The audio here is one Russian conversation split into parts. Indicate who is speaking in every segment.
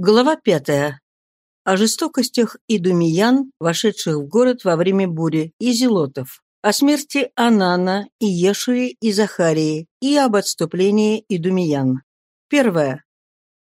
Speaker 1: Глава пятая. О жестокостях идумиян, вошедших в город во время бури, и зелотов. О смерти Анана, и Иешуи и Захарии, и об отступлении идумиян. Первое.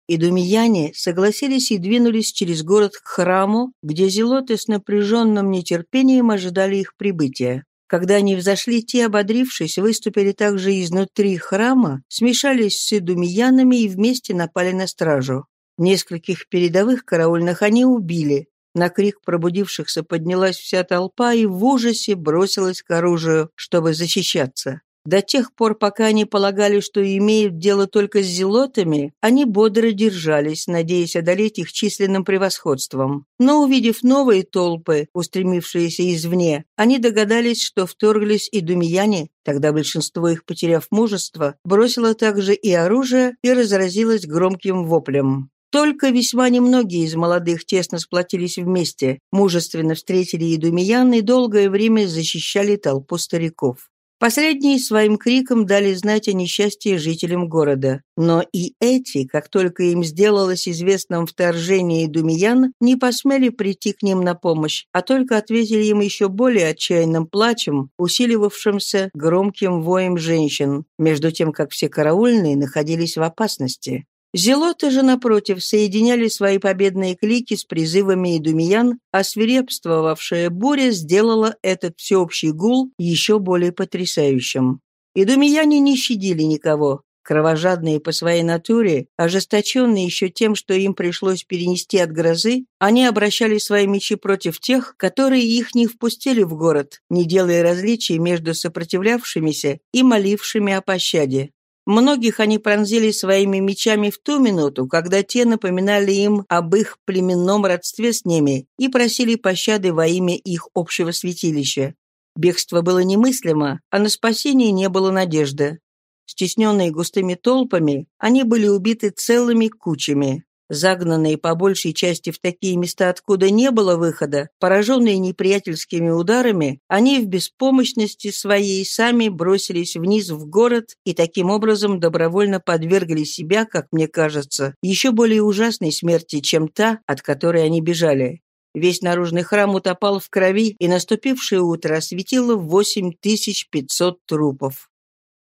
Speaker 1: Идумияне согласились и двинулись через город к храму, где зелоты с напряженным нетерпением ожидали их прибытия. Когда они взошли, те, ободрившись, выступили также изнутри храма, смешались с идумиянами и вместе напали на стражу. Нескольких передовых караульных они убили. На крик пробудившихся поднялась вся толпа и в ужасе бросилась к оружию, чтобы защищаться. До тех пор, пока они полагали, что имеют дело только с зелотами, они бодро держались, надеясь одолеть их численным превосходством. Но, увидев новые толпы, устремившиеся извне, они догадались, что вторглись и думияне, тогда большинство их, потеряв мужество, бросило также и оружие и разразилось громким воплем. Только весьма немногие из молодых тесно сплотились вместе, мужественно встретили Идумиян и долгое время защищали толпу стариков. Последние своим криком дали знать о несчастье жителям города. Но и эти, как только им сделалось известным вторжение Думиян, не посмели прийти к ним на помощь, а только ответили им еще более отчаянным плачем, усиливавшимся громким воем женщин, между тем, как все караульные находились в опасности. Зелоты же, напротив, соединяли свои победные клики с призывами идумиян, а свирепствовавшая буря сделала этот всеобщий гул еще более потрясающим. Идумияне не щадили никого. Кровожадные по своей натуре, ожесточенные еще тем, что им пришлось перенести от грозы, они обращали свои мечи против тех, которые их не впустили в город, не делая различий между сопротивлявшимися и молившими о пощаде. Многих они пронзили своими мечами в ту минуту, когда те напоминали им об их племенном родстве с ними и просили пощады во имя их общего святилища. Бегство было немыслимо, а на спасение не было надежды. Стесненные густыми толпами, они были убиты целыми кучами. Загнанные по большей части в такие места, откуда не было выхода, пораженные неприятельскими ударами, они в беспомощности своей сами бросились вниз в город и таким образом добровольно подвергли себя, как мне кажется, еще более ужасной смерти, чем та, от которой они бежали. Весь наружный храм утопал в крови, и наступившее утро осветило 8500 трупов.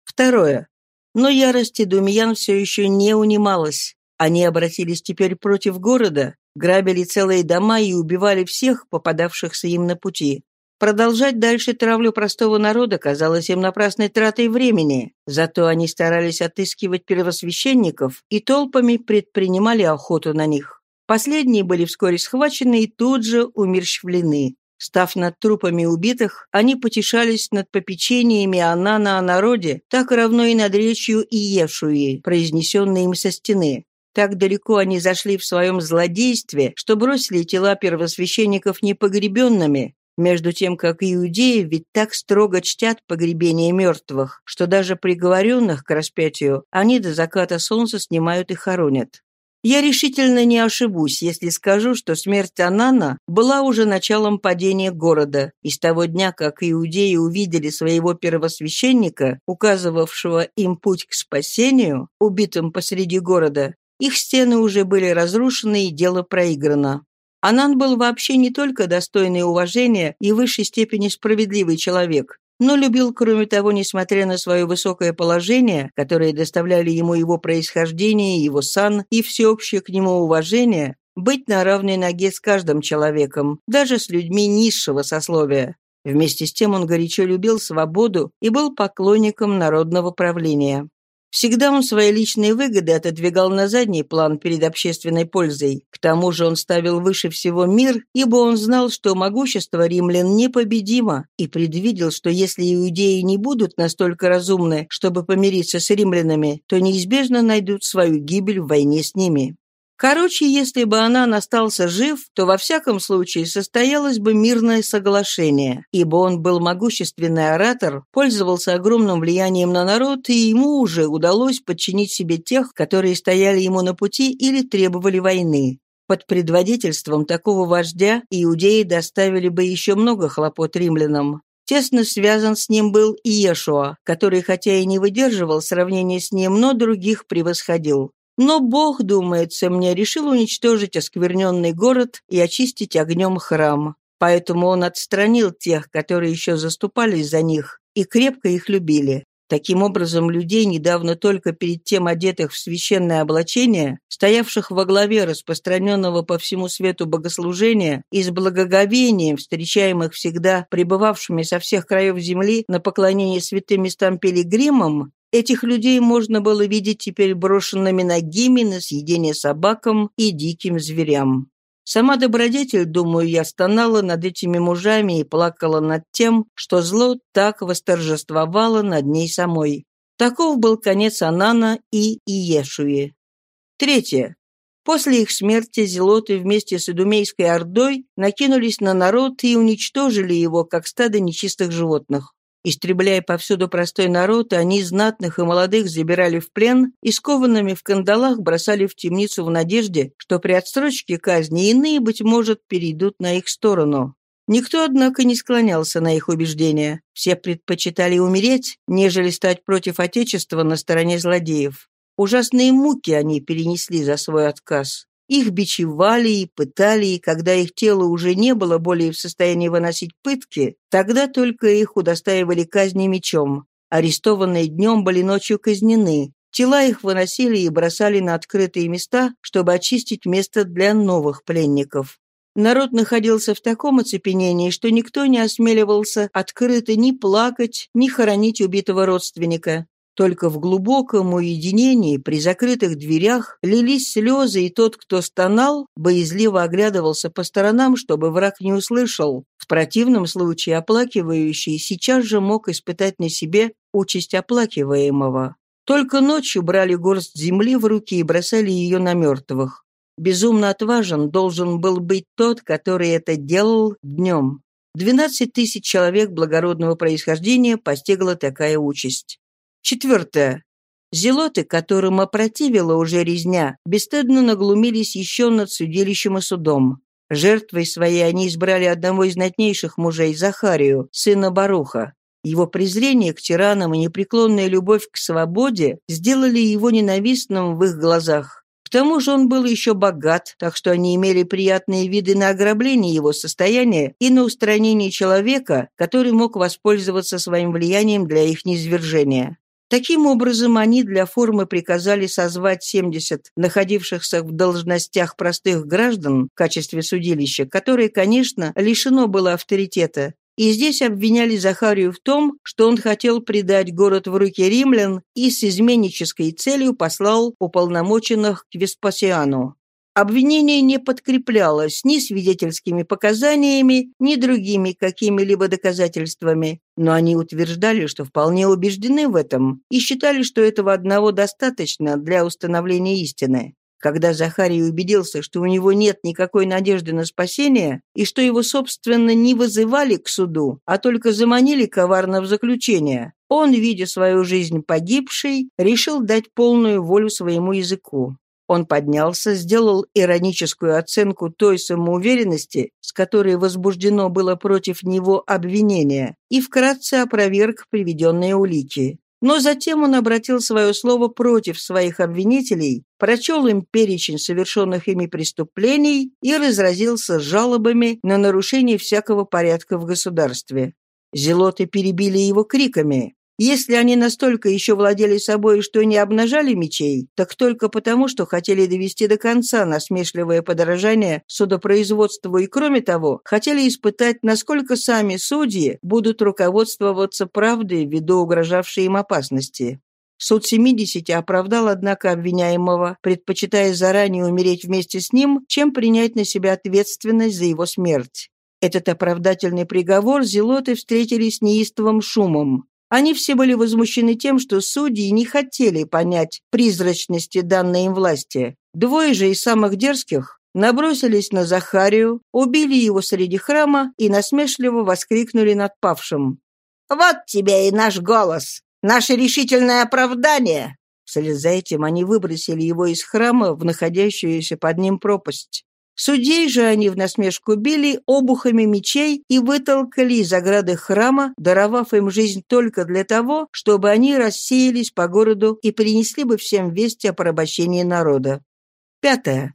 Speaker 1: Второе. Но ярость Думьян все еще не унималась. Они обратились теперь против города, грабили целые дома и убивали всех, попадавшихся им на пути. Продолжать дальше травлю простого народа казалось им напрасной тратой времени, зато они старались отыскивать первосвященников и толпами предпринимали охоту на них. Последние были вскоре схвачены и тут же умерщвлены. Став над трупами убитых, они потешались над попечениями Анана о народе, так равно и над речью Иешуи, произнесенной им со стены. Так далеко они зашли в своем злодействе, что бросили тела первосвященников непогребенными, между тем, как иудеи ведь так строго чтят погребение мертвых, что даже приговоренных к распятию они до заката солнца снимают и хоронят. Я решительно не ошибусь, если скажу, что смерть Анана была уже началом падения города, и с того дня, как иудеи увидели своего первосвященника, указывавшего им путь к спасению, убитым посреди города, их стены уже были разрушены и дело проиграно. Анан был вообще не только достойный уважения и в высшей степени справедливый человек, но любил, кроме того, несмотря на свое высокое положение, которое доставляли ему его происхождение, его сан и всеобщее к нему уважение, быть на равной ноге с каждым человеком, даже с людьми низшего сословия. Вместе с тем он горячо любил свободу и был поклонником народного правления. Всегда он свои личные выгоды отодвигал на задний план перед общественной пользой. К тому же он ставил выше всего мир, ибо он знал, что могущество римлян непобедимо, и предвидел, что если иудеи не будут настолько разумны, чтобы помириться с римлянами, то неизбежно найдут свою гибель в войне с ними. Короче, если бы она остался жив, то во всяком случае состоялось бы мирное соглашение, ибо он был могущественный оратор, пользовался огромным влиянием на народ, и ему уже удалось подчинить себе тех, которые стояли ему на пути или требовали войны. Под предводительством такого вождя иудеи доставили бы еще много хлопот римлянам. Тесно связан с ним был и Иешуа, который хотя и не выдерживал сравнения с ним, но других превосходил. Но Бог, думается мне, решил уничтожить оскверненный город и очистить огнем храм. Поэтому он отстранил тех, которые еще заступались за них, и крепко их любили. Таким образом, людей, недавно только перед тем одетых в священное облачение, стоявших во главе распространенного по всему свету богослужения и с благоговением, встречаемых всегда пребывавшими со всех краев земли на поклонение святым местам пилигримам, этих людей можно было видеть теперь брошенными ногими на съедение собакам и диким зверям. Сама добродетель, думаю, я стонала над этими мужами и плакала над тем, что зло так восторжествовало над ней самой. Таков был конец Анана и Иешуи. Третье. После их смерти зелоты вместе с Идумейской ордой накинулись на народ и уничтожили его, как стадо нечистых животных. Истребляя повсюду простой народ, они знатных и молодых забирали в плен и скованными в кандалах бросали в темницу в надежде, что при отсрочке казни иные, быть может, перейдут на их сторону. Никто, однако, не склонялся на их убеждения. Все предпочитали умереть, нежели стать против Отечества на стороне злодеев. Ужасные муки они перенесли за свой отказ. Их бичевали и пытали, и когда их тело уже не было более в состоянии выносить пытки, тогда только их удостаивали казни мечом. Арестованные днем были ночью казнены. Тела их выносили и бросали на открытые места, чтобы очистить место для новых пленников. Народ находился в таком оцепенении, что никто не осмеливался открыто ни плакать, ни хоронить убитого родственника. Только в глубоком уединении, при закрытых дверях, лились слезы, и тот, кто стонал, боязливо оглядывался по сторонам, чтобы враг не услышал. В противном случае оплакивающий сейчас же мог испытать на себе участь оплакиваемого. Только ночью брали горсть земли в руки и бросали ее на мертвых. Безумно отважен должен был быть тот, который это делал днем. Двенадцать тысяч человек благородного происхождения постигла такая участь. Четвертое. Зелоты, которым опротивила уже резня, бесстыдно наглумились еще над судилищем и судом. Жертвой своей они избрали одного из знатнейших мужей, Захарию, сына Баруха. Его презрение к тиранам и непреклонная любовь к свободе сделали его ненавистным в их глазах. К тому же он был еще богат, так что они имели приятные виды на ограбление его состояния и на устранение человека, который мог воспользоваться своим влиянием для их низвержения. Таким образом, они для формы приказали созвать 70 находившихся в должностях простых граждан в качестве судилища, которое, конечно, лишено было авторитета, и здесь обвиняли Захарию в том, что он хотел предать город в руки римлян и с изменнической целью послал уполномоченных к Веспасиану. Обвинение не подкреплялось ни свидетельскими показаниями, ни другими какими-либо доказательствами, но они утверждали, что вполне убеждены в этом и считали, что этого одного достаточно для установления истины. Когда Захарий убедился, что у него нет никакой надежды на спасение, и что его, собственно, не вызывали к суду, а только заманили коварно в заключение, он, видя свою жизнь погибшей, решил дать полную волю своему языку. Он поднялся, сделал ироническую оценку той самоуверенности, с которой возбуждено было против него обвинение, и вкратце опроверг приведенные улики. Но затем он обратил свое слово против своих обвинителей, прочел им перечень совершенных ими преступлений и разразился жалобами на нарушение всякого порядка в государстве. Зелоты перебили его криками если они настолько еще владели собой, что не обнажали мечей, так только потому, что хотели довести до конца насмешливое подорожание судопроизводству и, кроме того, хотели испытать, насколько сами судьи будут руководствоваться правдой ввиду угрожавшей им опасности. Суд 70 оправдал, однако, обвиняемого, предпочитая заранее умереть вместе с ним, чем принять на себя ответственность за его смерть. Этот оправдательный приговор зелоты встретили с неистовым шумом. Они все были возмущены тем, что судьи не хотели понять призрачности данной им власти. Двое же из самых дерзких набросились на Захарию, убили его среди храма и насмешливо воскликнули над павшим. «Вот тебе и наш голос! Наше решительное оправдание!» Вслед за этим они выбросили его из храма в находящуюся под ним пропасть. Судей же они в насмешку били обухами мечей и вытолкали из ограды храма, даровав им жизнь только для того, чтобы они рассеялись по городу и принесли бы всем вести о порабощении народа. Пятое.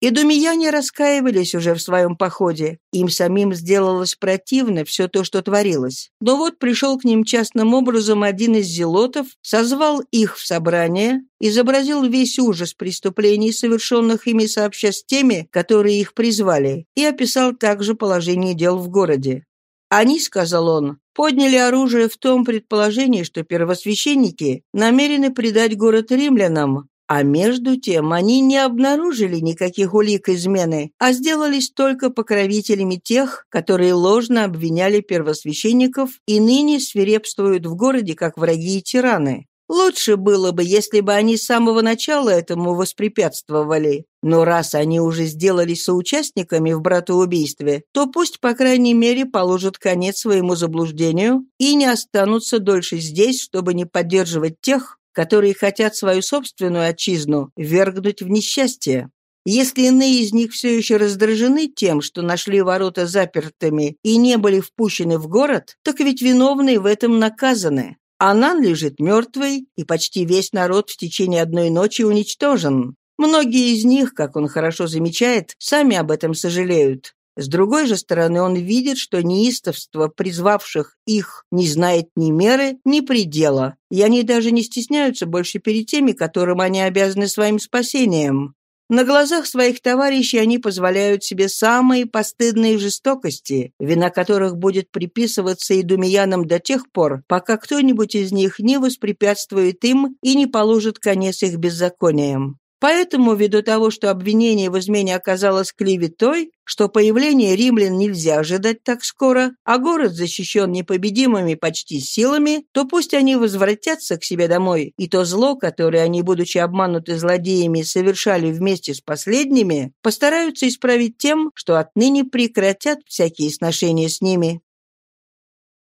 Speaker 1: И думияне раскаивались уже в своем походе. Им самим сделалось противно все то, что творилось. Но вот пришел к ним частным образом один из зелотов, созвал их в собрание, изобразил весь ужас преступлений, совершенных ими сообща с теми, которые их призвали, и описал также положение дел в городе. «Они, — сказал он, — подняли оружие в том предположении, что первосвященники намерены предать город римлянам, а между тем они не обнаружили никаких улик измены, а сделались только покровителями тех, которые ложно обвиняли первосвященников и ныне свирепствуют в городе как враги и тираны. Лучше было бы, если бы они с самого начала этому воспрепятствовали. Но раз они уже сделались соучастниками в братоубийстве, то пусть, по крайней мере, положат конец своему заблуждению и не останутся дольше здесь, чтобы не поддерживать тех, которые хотят свою собственную отчизну вергнуть в несчастье. Если иные из них все еще раздражены тем, что нашли ворота запертыми и не были впущены в город, так ведь виновные в этом наказаны. Анан лежит мертвый, и почти весь народ в течение одной ночи уничтожен. Многие из них, как он хорошо замечает, сами об этом сожалеют. С другой же стороны, он видит, что неистовство призвавших их не знает ни меры, ни предела, и они даже не стесняются больше перед теми, которым они обязаны своим спасением. На глазах своих товарищей они позволяют себе самые постыдные жестокости, вина которых будет приписываться и думиянам до тех пор, пока кто-нибудь из них не воспрепятствует им и не положит конец их беззакониям. Поэтому, ввиду того, что обвинение в измене оказалось клеветой, что появление римлян нельзя ожидать так скоро, а город защищен непобедимыми почти силами, то пусть они возвратятся к себе домой, и то зло, которое они, будучи обмануты злодеями, совершали вместе с последними, постараются исправить тем, что отныне прекратят всякие сношения с ними.